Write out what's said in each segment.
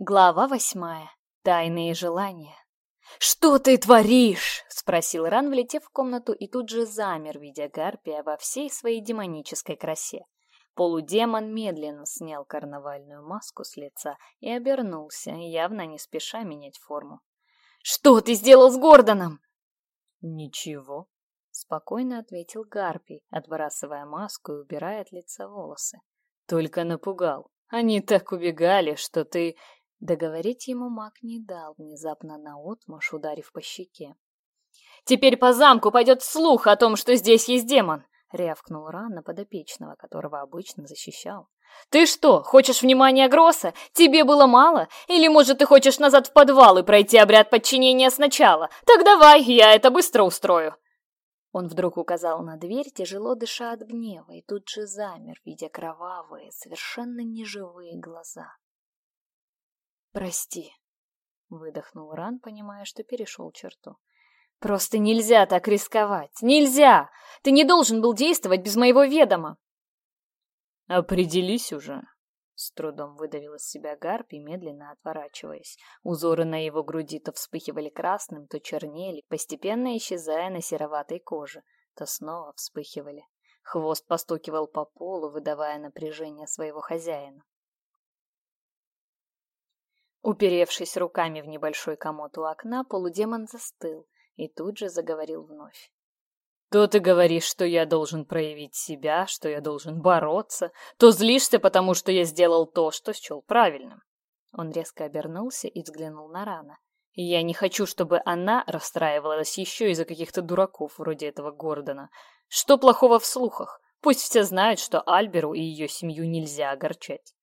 Глава восьмая. Тайные желания. «Что ты творишь?» — спросил Ран, влетев в комнату и тут же замер, видя Гарпия во всей своей демонической красе. Полудемон медленно снял карнавальную маску с лица и обернулся, явно не спеша менять форму. «Что ты сделал с Гордоном?» «Ничего», — спокойно ответил Гарпий, отбрасывая маску и убирая от лица волосы. «Только напугал. Они так убегали, что ты Договорить ему маг не дал, внезапно наотмашь ударив по щеке. «Теперь по замку пойдет слух о том, что здесь есть демон!» — рявкнул Ран подопечного, которого обычно защищал. «Ты что, хочешь внимания Гросса? Тебе было мало? Или, может, ты хочешь назад в подвал и пройти обряд подчинения сначала? Так давай, я это быстро устрою!» Он вдруг указал на дверь, тяжело дыша от гнева, и тут же замер, видя кровавые, совершенно неживые глаза. «Прости», — выдохнул Ран, понимая, что перешел черту. «Просто нельзя так рисковать! Нельзя! Ты не должен был действовать без моего ведома!» «Определись уже!» С трудом выдавил из себя Гарпи, медленно отворачиваясь. Узоры на его груди то вспыхивали красным, то чернели, Уперевшись руками в небольшой комод у окна, полудемон застыл и тут же заговорил вновь. То ты говоришь, что я должен проявить себя, что я должен бороться, то злишься, потому что я сделал то, что счел правильным. Он резко обернулся и взглянул на Рана. я не хочу, чтобы она расстраивалась еще из-за каких-то дураков вроде этого Гордона. Что плохого в слухах? Пусть все знают, что Альберу и ее семью нельзя огорчать.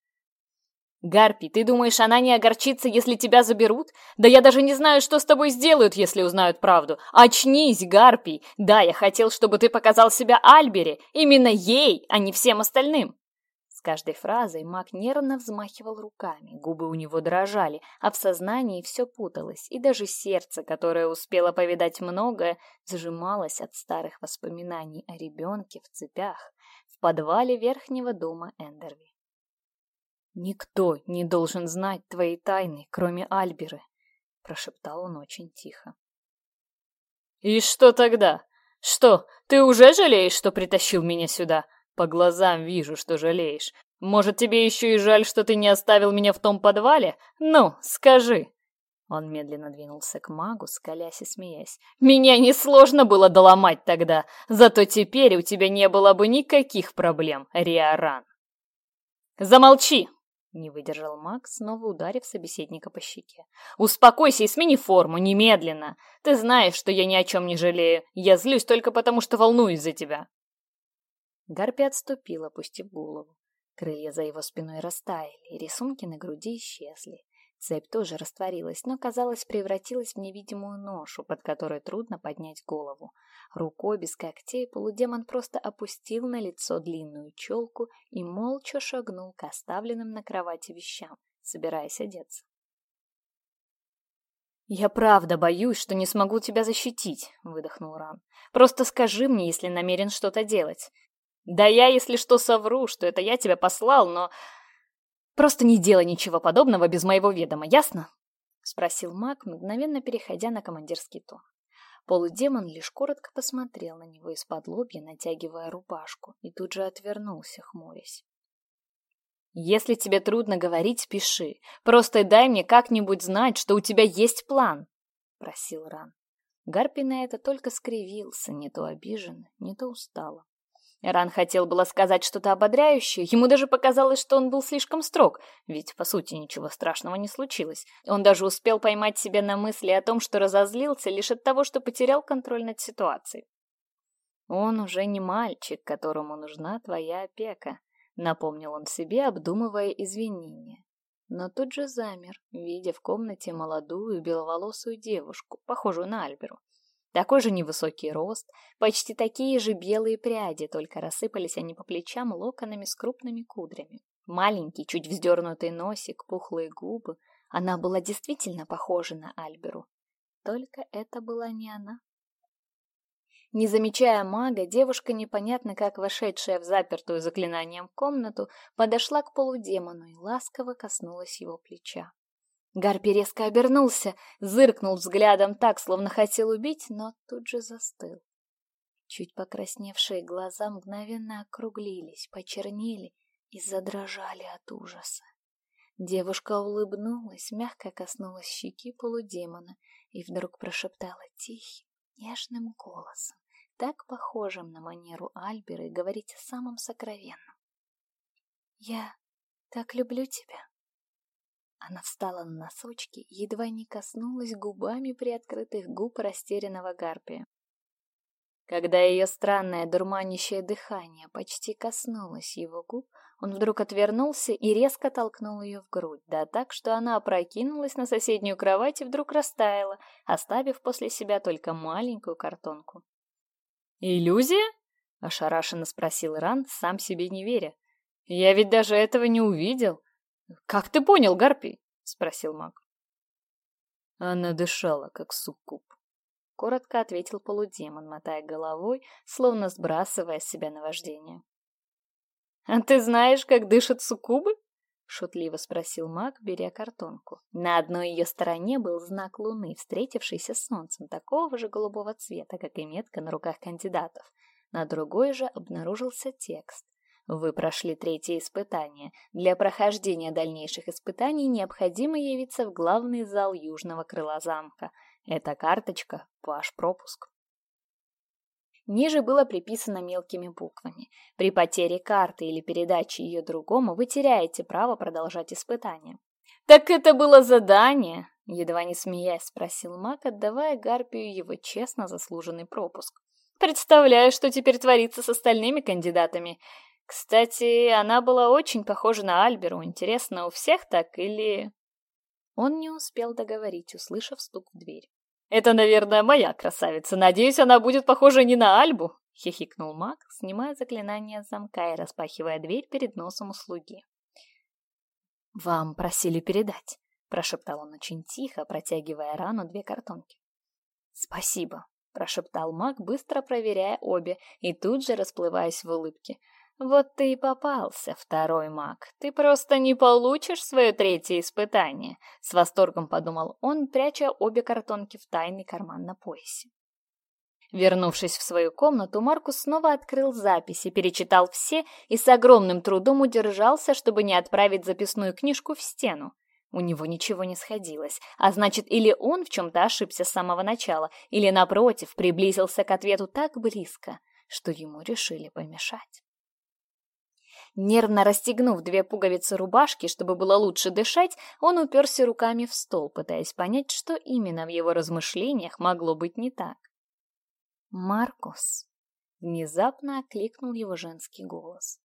Гарпи, ты думаешь, она не огорчится, если тебя заберут? Да я даже не знаю, что с тобой сделают, если узнают правду. Очнись, Гарпи! Да, я хотел, чтобы ты показал себя Альбере, именно ей, а не всем остальным. С каждой фразой маг нервно взмахивал руками, губы у него дрожали, а в сознании все путалось, и даже сердце, которое успело повидать многое, сжималось от старых воспоминаний о ребенке в Никто не должен знать твоей тайны, кроме Альберы», — прошептал он очень тихо. «И что тогда? Что, ты уже жалеешь, что притащил меня сюда? По глазам вижу, что жалеешь. Может, тебе еще и жаль, что ты не оставил меня в том подвале? Ну, скажи!» Он медленно двинулся к магу, скалясь и смеясь. «Меня несложно было доломать тогда, зато теперь у тебя не было бы никаких проблем, Риаран!» «Замолчи!» Не выдержал Макс, снова ударив собеседника по щеке. «Успокойся и смени форму, немедленно! Ты знаешь, что я ни о чем не жалею. Я злюсь только потому, что волнуюсь за тебя!» Гарпи отступил, опустив голову. Крылья за его спиной растаяли, рисунки на груди исчезли. Цепь тоже растворилась, но, казалось, превратилась в невидимую ношу, под которой трудно поднять голову. Рукой без когтей полудемон просто опустил на лицо длинную челку и молча шагнул к оставленным на кровати вещам, собираясь одеться. «Я правда боюсь, что не смогу тебя защитить», — выдохнул Ран. «Просто скажи мне, если намерен что-то делать. Да я, если что, совру, что это я тебя послал, но...» Просто не делай ничего подобного без моего ведома, ясно?» — спросил маг, мгновенно переходя на командирский тон. Полудемон лишь коротко посмотрел на него из-под лобья, натягивая рубашку, и тут же отвернулся, хмурясь. «Если тебе трудно говорить, пиши. Просто дай мне как-нибудь знать, что у тебя есть план!» — просил Ран. Гарпи на это только скривился, не то обиженно, не то устало. Эран хотел было сказать что-то ободряющее, ему даже показалось, что он был слишком строг, ведь, по сути, ничего страшного не случилось. Он даже успел поймать себя на мысли о том, что разозлился лишь от того, что потерял контроль над ситуацией. «Он уже не мальчик, которому нужна твоя опека», — напомнил он себе, обдумывая извинения. Но тут же замер, видя в комнате молодую беловолосую девушку, похожую на Альберу. Такой же невысокий рост, почти такие же белые пряди, только рассыпались они по плечам локонами с крупными кудрями. Маленький, чуть вздернутый носик, пухлые губы. Она была действительно похожа на Альберу. Только это была не она. Не замечая мага, девушка, непонятно как вошедшая в запертую заклинанием комнату, подошла к полудемону и ласково коснулась его плеча. Гарпи резко обернулся, зыркнул взглядом так, словно хотел убить, но тут же застыл. Чуть покрасневшие глаза мгновенно округлились, почернели и задрожали от ужаса. Девушка улыбнулась, мягко коснулась щеки полудемона и вдруг прошептала тихим, нежным голосом, так похожим на манеру Альберы говорить о самом сокровенном. «Я так люблю тебя». Она встала на носочки едва не коснулась губами приоткрытых губ растерянного гарпия. Когда ее странное дурманящее дыхание почти коснулось его губ, он вдруг отвернулся и резко толкнул ее в грудь, да так, что она опрокинулась на соседнюю кровать и вдруг растаяла, оставив после себя только маленькую картонку. «Иллюзия?» — ошарашенно спросил Ран, сам себе не веря. «Я ведь даже этого не увидел. Как ты понял, Гарпий?» — спросил маг. Она дышала, как суккуб. — коротко ответил полудемон, мотая головой, словно сбрасывая с себя наваждение. «А ты знаешь, как дышат суккубы?» — шутливо спросил маг, беря картонку. На одной ее стороне был знак луны, встретившийся с солнцем, такого же голубого цвета, как и метка на руках кандидатов. На другой же обнаружился текст. Вы прошли третье испытание. Для прохождения дальнейших испытаний необходимо явиться в главный зал южного крыла замка. Эта карточка — ваш пропуск. Ниже было приписано мелкими буквами. При потере карты или передаче ее другому вы теряете право продолжать испытание. «Так это было задание!» — едва не смеясь спросил Мак, отдавая Гарпию его честно заслуженный пропуск. «Представляю, что теперь творится с остальными кандидатами. Кстати, она была очень похожа на Альберу. Интересно, у всех так или...» Он не успел договорить, услышав стук в дверь. «Это, наверное, моя красавица. Надеюсь, она будет похожа не на Альбу», — хихикнул маг, снимая заклинание с замка и распахивая дверь перед носом у слуги. «Вам просили передать», — прошептал он очень тихо, протягивая рану две картонки. «Спасибо», — прошептал маг, быстро проверяя обе и тут Вот ты и попался, второй маг. Ты просто не получишь свое третье испытание, — с восторгом подумал он, пряча обе картонки в тайный карман на поясе. Вернувшись в свою комнату, Маркус снова открыл записи, перечитал все и с огромным трудом удержался, чтобы не отправить записную книжку в стену. У него ничего не сходилось, а значит, или он в чем-то ошибся с самого начала, или, напротив, приблизился к ответу так близко, что ему решили помешать. Нервно расстегнув две пуговицы рубашки, чтобы было лучше дышать, он уперся руками в стол, пытаясь понять, что именно в его размышлениях могло быть не так. «Маркус!» — внезапно окликнул его женский голос.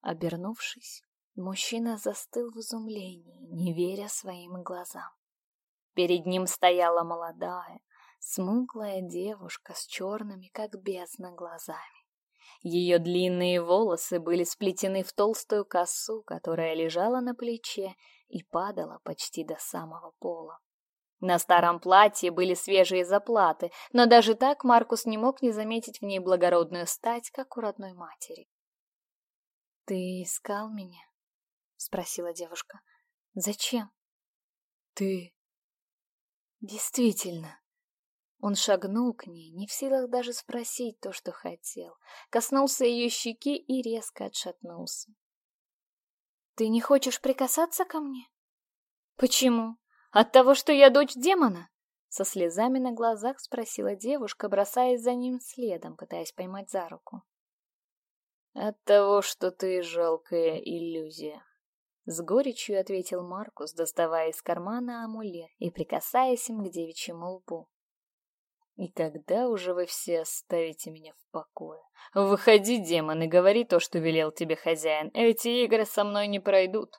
Обернувшись, мужчина застыл в изумлении, не веря своим глазам. Перед ним стояла молодая, смуглая девушка с черными, как бездна, глазами. Ее длинные волосы были сплетены в толстую косу, которая лежала на плече и падала почти до самого пола. На старом платье были свежие заплаты, но даже так Маркус не мог не заметить в ней благородную стать, Он шагнул к ней, не в силах даже спросить то, что хотел. Коснулся ее щеки и резко отшатнулся. «Ты не хочешь прикасаться ко мне?» «Почему? От того, что я дочь демона?» Со слезами на глазах спросила девушка, бросаясь за ним следом, пытаясь поймать за руку. «От того, что ты жалкая иллюзия», — с горечью ответил Маркус, доставая из кармана амулет и прикасаясь им к девичьему лбу. И когда уже вы все оставите меня в покое? Выходи, демон, и говори то, что велел тебе хозяин. Эти игры со мной не пройдут.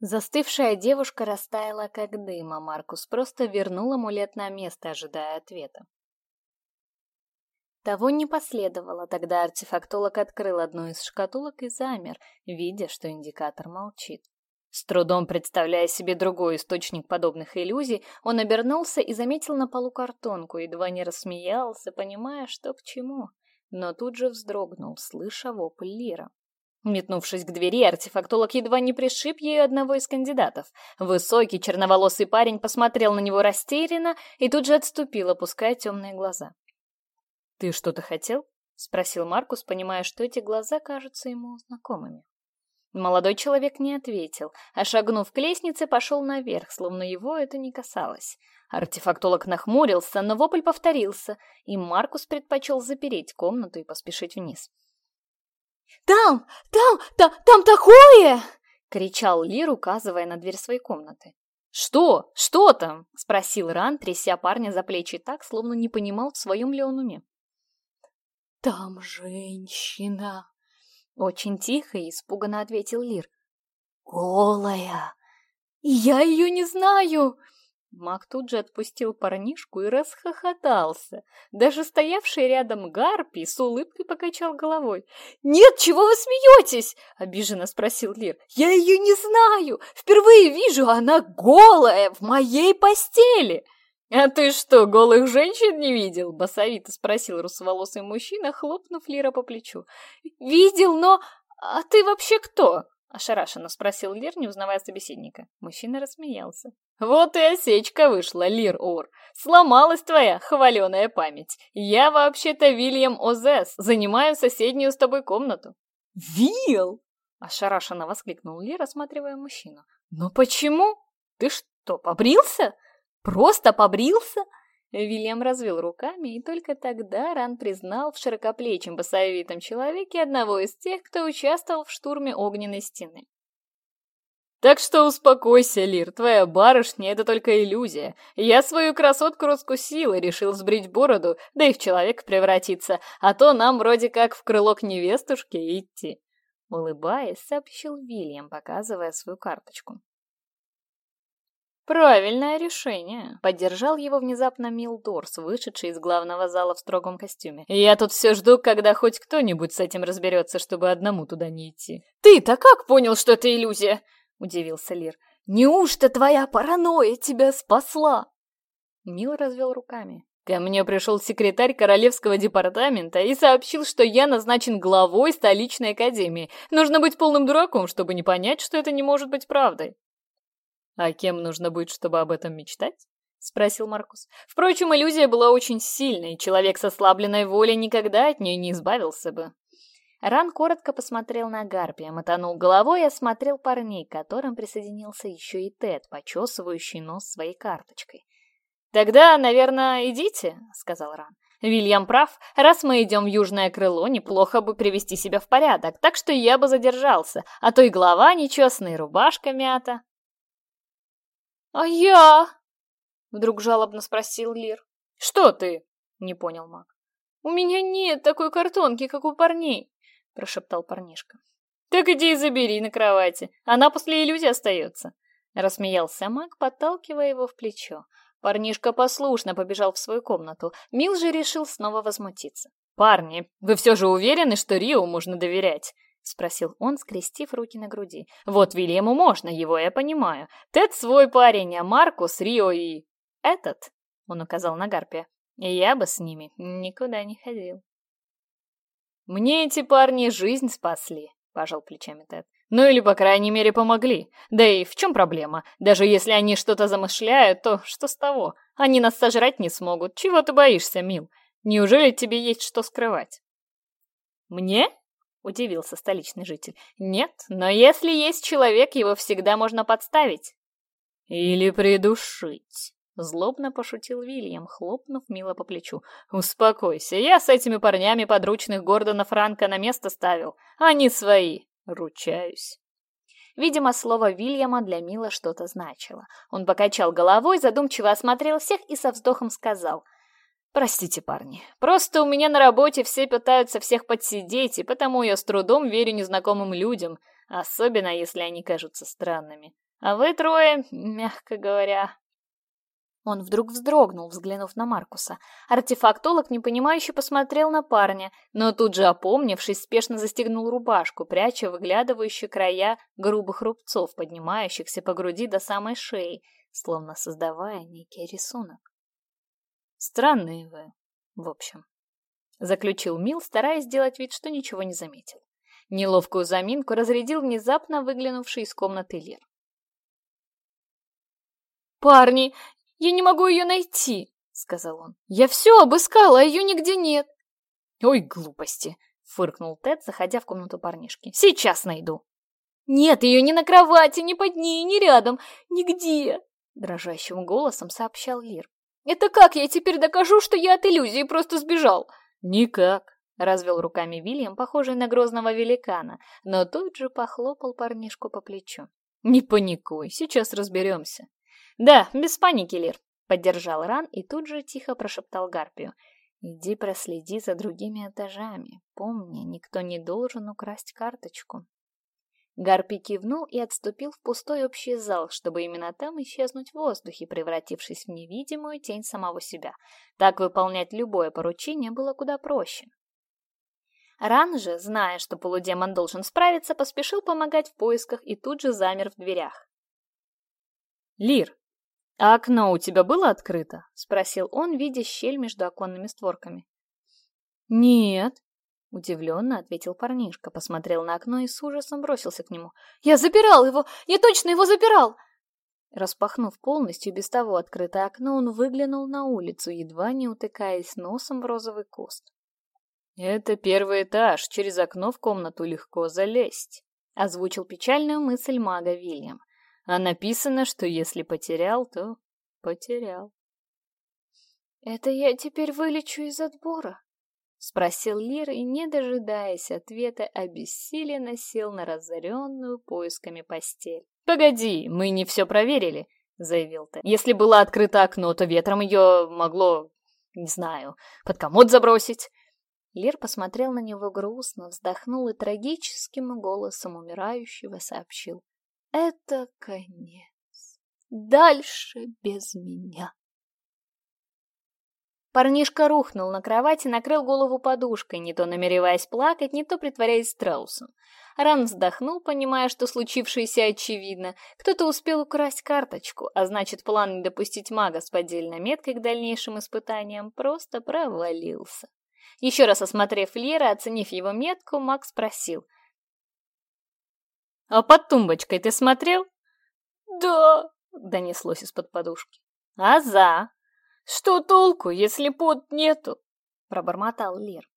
Застывшая девушка растаяла, как дым, а Маркус просто вернул амулет на место, ожидая ответа. Того не последовало, тогда артефактолог открыл одну из шкатулок и замер, видя, что индикатор молчит. С трудом представляя себе другой источник подобных иллюзий, он обернулся и заметил на полу картонку, едва не рассмеялся, понимая, что к чему, но тут же вздрогнул, слыша вопль Лира. Метнувшись к двери, артефактолог едва не пришиб ею одного из кандидатов. Высокий черноволосый парень посмотрел на него растерянно Молодой человек не ответил, а шагнув к лестнице, пошел наверх, словно его это не касалось. Артефактолог нахмурился, но вопль повторился, и Маркус предпочел запереть комнату и поспешить вниз. «Там! Там! Та, там такое!» — кричал Лир, указывая на дверь своей комнаты. «Что? Что там?» — спросил Ран, тряся парня за плечи так, словно не понимал, в своем ли он уме. «Там женщина!» Очень тихо и испуганно ответил Лир. «Голая! Я ее не знаю!» Мак тут же отпустил парнишку и расхохотался. Даже стоявший рядом Гарпий с улыбкой покачал головой. «Нет, чего вы смеетесь?» – обиженно спросил Лир. «Я ее не знаю! Впервые вижу, она голая в моей постели!» «А ты что, голых женщин не видел?» — басовито спросил русоволосый мужчина, хлопнув Лира по плечу. «Видел, но... А ты вообще кто?» — ошарашенно спросил Лир, не узнавая собеседника. Мужчина рассмеялся. Вот и осечка вышла, Лир-Ур. Сломалась твоя хваленая память. Я вообще-то Вильям Озес, занимаю соседнюю с тобой комнату. Вил! Ошарашенно воскликнул Лир, осматривая мужчину. Но почему? Ты что, побрился? Просто побрился? Вильям развел руками, и только тогда Ран признал в широкоплечем босовитом человеке одного из тех, кто участвовал в штурме огненной стены. Так что успокойся, Лир, твоя барышня — это только иллюзия. Я свою красотку раскусил и решил сбрить бороду, да и в человека превратиться, а то нам вроде как в крыло к невестушке идти. Улыбаясь, сообщил Вильям, показывая свою карточку. Правильное решение. Поддержал его внезапно Мил вышедший из главного зала в строгом костюме. Я тут все жду, когда хоть кто-нибудь с этим разберется, чтобы одному туда не идти. Ты-то как понял, что это иллюзия? Удивился Лир. Неужто твоя паранойя тебя спасла? Мил развел руками. Ко мне пришел секретарь Королевского департамента и сообщил, что я назначен главой столичной академии. Нужно быть полным дураком, чтобы не понять, что это не может быть правдой. «А кем нужно быть, чтобы об этом мечтать?» — спросил Маркус. Впрочем, иллюзия была очень сильной, человек со слабленной волей никогда от нее не избавился бы. Ран коротко посмотрел на Гарпия, А я? Вдруг жалобно спросил Лир. «Что ты?» — не понял маг. «У меня нет такой картонки, как у парней!» — прошептал парнишка. «Так иди и забери на кровати, она после иллюзии остается!» Рассмеялся маг, подталкивая его в плечо. Парнишка послушно побежал в свою комнату. Мил же решил снова возмутиться. «Парни, вы все же уверены, что Рио можно доверять?» спросил он, скрестив руки на груди. «Вот Вильяму можно, его я понимаю. Тед свой парень, а Маркус, Рио и...» «Этот», — он указал на Гарпия, — «я бы с ними никуда не ходил». «Мне эти парни жизнь спасли», — пожал плечами Тед. «Ну или, по крайней мере, помогли. Да и в чем проблема? Даже если они что-то замышляют, то что с того? Они нас сожрать не смогут. Чего ты боишься, мил? Неужели тебе есть что скрывать?» «Мне?» удивился столичный житель. «Нет, но если есть человек, его всегда можно подставить». «Или придушить», — злобно пошутил Вильям, хлопнув мило по плечу. «Успокойся, я с этими парнями подручных Гордона Франка на место ставил. Они свои, ручаюсь». Видимо, слово Вильяма для Мила что-то значило. Он покачал головой, задумчиво осмотрел всех и со вздохом сказал — Простите, парни. Просто у меня на работе все пытаются всех подсидеть, и потому я с трудом верю незнакомым людям, особенно если они кажутся странными. А вы трое, мягко говоря... Он вдруг вздрогнул, взглянув на Маркуса. Артефактолог непонимающе посмотрел на парня, но тут же, опомнившись, спешно застегнул рубашку, пряча выглядывающие края грубых рубцов, поднимающихся по груди до самой шеи, словно создавая некий рисунок. Странные вы, в общем. Заключил Мил, стараясь сделать вид, что ничего не заметил. Неловкую заминку разрядил внезапно выглянувший из комнаты Лер. «Парни, я не могу ее найти!» — сказал он. «Я все обыскала, а ее нигде нет!» «Ой, глупости!» — фыркнул Тед, заходя в комнату парнишки. «Сейчас найду!» «Нет, ее ни на кровати, ни под ней, ни рядом, нигде!» — дрожащим голосом сообщал Лир. Это как я теперь докажу, что я от иллюзии просто сбежал? Никак. Развел руками Вильям, похожий на грозного великана, но тут же похлопал парнишку по плечу. Не паникуй, сейчас разберемся. Да, без паники, Лир. Поддержал Ран и тут же тихо прошептал Гарпию. Иди проследи за другими этажами. Помни, никто не должен украсть карточку. Гарпи кивнул и отступил в пустой общий зал, чтобы именно там исчезнуть в воздухе, превратившись в невидимую тень самого себя. Так выполнять любое поручение было куда проще. Ран же, зная, что полудемон должен справиться, поспешил помогать в поисках и тут же замер в дверях. «Лир, а окно у тебя было открыто?» — спросил он, видя щель между оконными створками. «Нет», Удивленно ответил парнишка, посмотрел на окно и с ужасом бросился к нему. «Я запирал его! Я точно его запирал!» Распахнув полностью без того открытое окно, он выглянул на улицу, едва не утыкаясь носом в розовый куст. «Это первый этаж, через окно в комнату легко залезть», — озвучил печальную мысль мага Вильям. «А написано, что если потерял, то потерял». «Это я теперь вылечу из отбора», Спросил Лир и, не дожидаясь ответа, обессиленно сел на разоренную поисками постель. «Погоди, мы не все проверили», — заявил ты. «Если было открыто окно, то ветром ее могло, не знаю, под комод забросить». Лир посмотрел на него грустно, вздохнул и трагическим голосом умирающего сообщил. «Это конец. Дальше без меня». Парнишка рухнул на кровать и накрыл голову подушкой, не то намереваясь плакать, не то притворяясь страусом. Ран вздохнул, понимая, что случившееся очевидно. Кто-то успел украсть карточку, а значит, план не допустить мага с поддельной меткой к дальнейшим испытаниям просто провалился. Еще раз осмотрев Лера, оценив его метку, маг спросил. «А под тумбочкой ты смотрел?» «Да», — донеслось из-под подушки. «А за?» Что толку, если пот нету? Пробормотал Лир.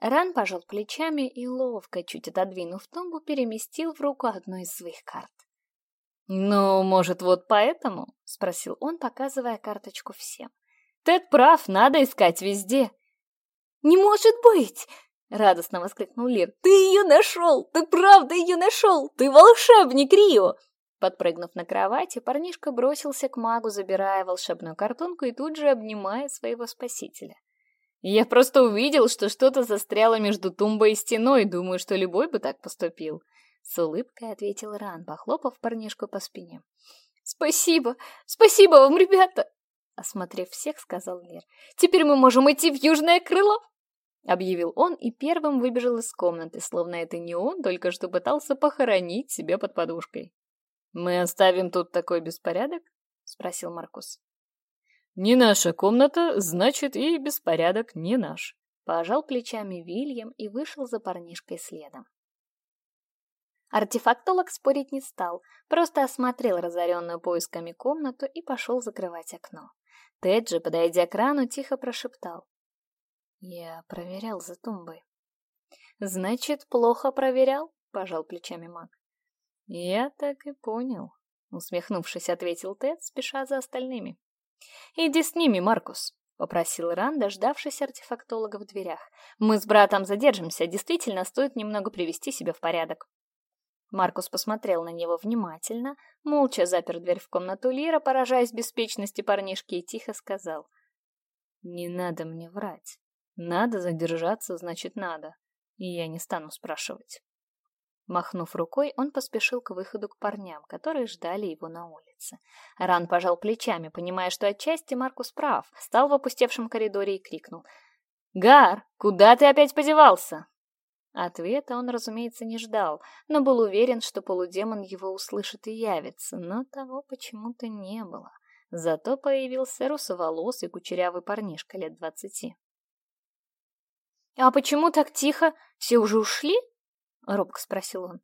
Ран пожал плечами и, ловко чуть отодвинув тумбу, переместил в руку одну из своих карт. «Ну, может, вот поэтому?» — спросил он, показывая карточку всем. «Тед прав, надо искать везде». «Не может быть!» — радостно воскликнул Лир. «Ты ее нашел! Ты правда ее нашел! Ты волшебник Рио!» Подпрыгнув на кровати, парнишка бросился к магу, забирая волшебную картонку и тут же обнимая своего спасителя. «Я просто увидел, что что-то застряло между тумбой и стеной, думаю, что любой бы так поступил», — с улыбкой ответил Ран, похлопав парнишку по спине. «Спасибо! Спасибо вам, ребята!» Осмотрев всех, сказал Лер. «Теперь мы можем идти в южное крыло!» Объявил он и первым выбежал из комнаты, словно это не он только что пытался похоронить себя под подушкой. Мы оставим тут такой беспорядок? Спросил Маркус. Не наша комната, значит, и беспорядок не наш. Пожал плечами Вильям и вышел за парнишкой следом. Артефактолог спорить не стал, просто осмотрел разоренную поисками комнату и пошел закрывать окно. Теджи, подойдя к рану, тихо прошептал. «Я проверял за тумбой». «Значит, плохо проверял?» — пожал плечами маг. «Я так и понял», — усмехнувшись, ответил Тед, спеша за остальными. «Иди с ними, Маркус», — попросил Иран, дождавшись артефактолога в дверях. «Мы с братом задержимся, действительно стоит немного привести себя в порядок». Маркус посмотрел на него внимательно, молча запер дверь в комнату Лира, поражаясь беспечности парнишки, и тихо сказал. «Не надо мне врать. Надо задержаться, значит, надо. И я не стану спрашивать». Махнув рукой, он поспешил к выходу к парням, которые ждали его на улице. Ран пожал плечами, понимая, что отчасти Маркус прав, встал в опустевшем коридоре и крикнул. «Гар, куда ты опять подевался?» Ответа он, разумеется, не ждал, но был уверен, что полудемон его услышит и явится, но того почему-то не было. Зато появился русоволосый кучерявый парнишка лет двадцати. «А робко спросил он.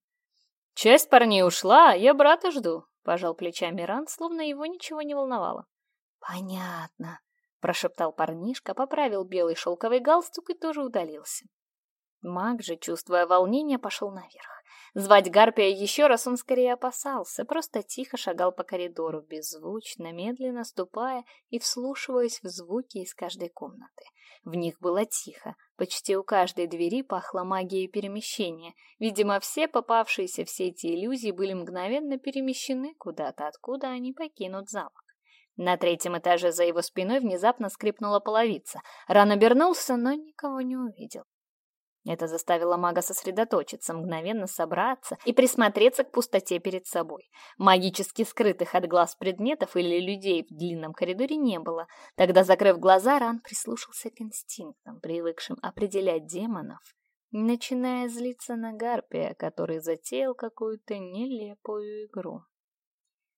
«Часть парней ушла, а я брата жду», — пожал плечами Ран, словно его ничего не волновало. «Понятно», — прошептал парнишка, поправил белый шелковый галстук и тоже удалился. Маг же, чувствуя волнение, пошел наверх. Звать Гарпия еще раз он скорее опасался, просто тихо шагал по коридору, беззвучно, медленно ступая и вслушиваясь в звуки из каждой комнаты. В них было тихо, почти у каждой двери пахло магией перемещения. Видимо, все попавшиеся в сети иллюзий были мгновенно перемещены куда-то, откуда они покинут замок. На третьем этаже за его спиной внезапно скрипнула половица. Ран обернулся, но никого не увидел. Это заставило мага сосредоточиться, мгновенно собраться и присмотреться к пустоте перед собой. Магически скрытых от глаз предметов или людей в длинном коридоре не было. Тогда, закрыв глаза, Ран прислушался к инстинктам, привыкшим определять демонов, начиная злиться на Гарпия, который затеял какую-то нелепую игру.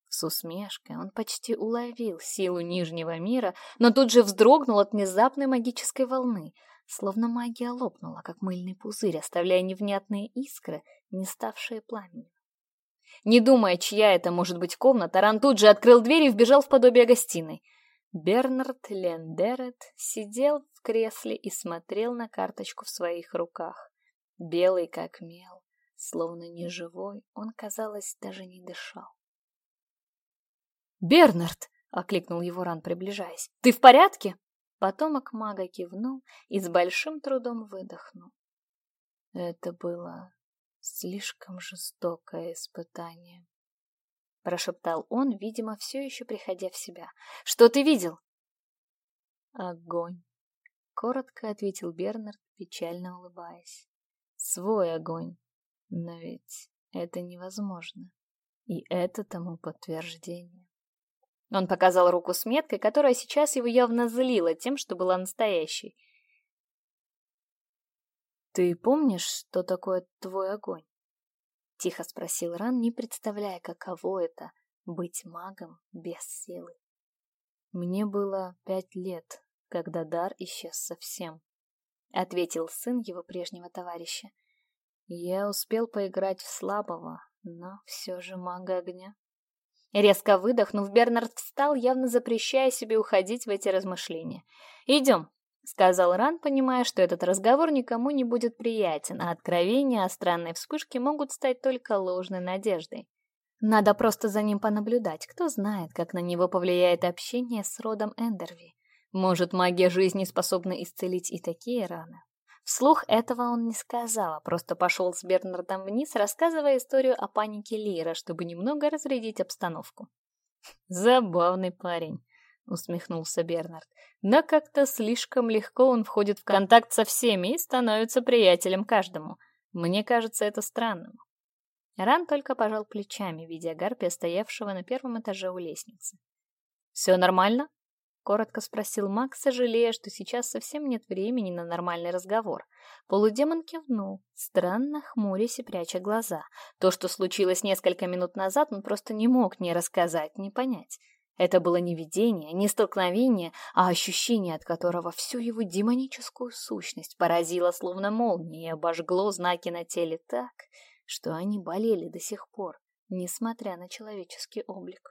С усмешкой он почти уловил силу Нижнего мира, но тут же вздрогнул от внезапной магической волны — словно магия лопнула, как мыльный пузырь, оставляя невнятные искры, не ставшие пламенем. Не думая, чья это может быть комната, Ран тут же открыл дверь и вбежал в подобие гостиной. Бернард Лендерет сидел в кресле и смотрел на карточку в своих руках. Белый как мел, словно неживой, он, казалось, даже не дышал. «Бернард!» — окликнул его Ран, приближаясь. «Ты в порядке?» Потомок мага кивнул и с большим трудом выдохнул. Это было слишком жестокое испытание. Прошептал он, видимо, все еще приходя в себя. «Что ты видел?» «Огонь», — коротко ответил Бернард, печально улыбаясь. «Свой огонь. Но ведь это невозможно. И это тому подтверждение». Он показал руку с меткой, которая сейчас его явно злила тем, что была настоящей. «Ты помнишь, что такое твой огонь?» — тихо спросил Ран, не представляя, каково это — быть магом без силы. «Мне было пять лет, когда дар исчез совсем», — ответил сын его прежнего товарища. «Я успел поиграть в слабого, но все же мага огня». Резко выдохнув, Бернард встал, явно запрещая себе уходить в эти размышления. «Идем», — сказал Ран, понимая, что этот разговор никому не будет приятен, а откровения о странной вспышке могут стать только ложной надеждой. Надо просто за ним понаблюдать, кто знает, как на него повлияет общение с родом Эндерви. Может, магия жизни способна исцелить и такие раны. Вслух этого он не сказал, а просто пошел с Бернардом вниз, рассказывая историю о панике Лира, чтобы немного разрядить обстановку. «Забавный парень», — усмехнулся Бернард. «Но как-то слишком легко он входит в контакт со всеми и становится приятелем каждому. Мне кажется это странным». Ран только пожал плечами, видя гарпия, стоявшего на первом этаже у лестницы. «Все нормально?» Коротко спросил Макс, сожалея, что сейчас совсем нет времени на нормальный разговор. Полудемон кивнул, странно хмурясь и пряча глаза. То, что случилось несколько минут назад, он просто не мог ни рассказать, ни понять. Это было не видение, не столкновение, а ощущение, от которого всю его демоническую сущность поразило словно молнией и обожгло знаки на теле так, что они болели до сих пор, несмотря на человеческий облик.